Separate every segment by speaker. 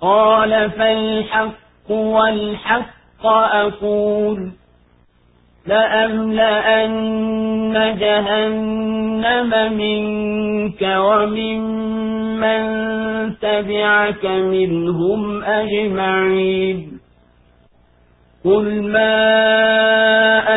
Speaker 1: قال فالحق والحق أقول لأملأن جهنم منك ومن من تبعك منهم أجمعين قل ما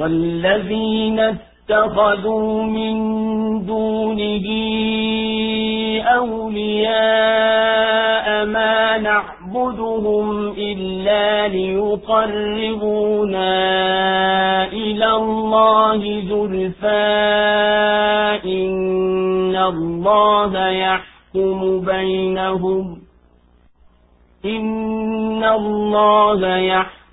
Speaker 1: والذين اتخذوا من دونه أولياء ما نعبدهم إلا ليقربونا إلى الله زلفا إن الله يحكم بينهم إن الله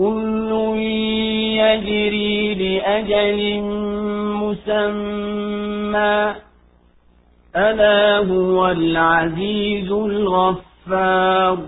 Speaker 1: كل يجري لأجل مسمى. ألا هو العزيز الغفار.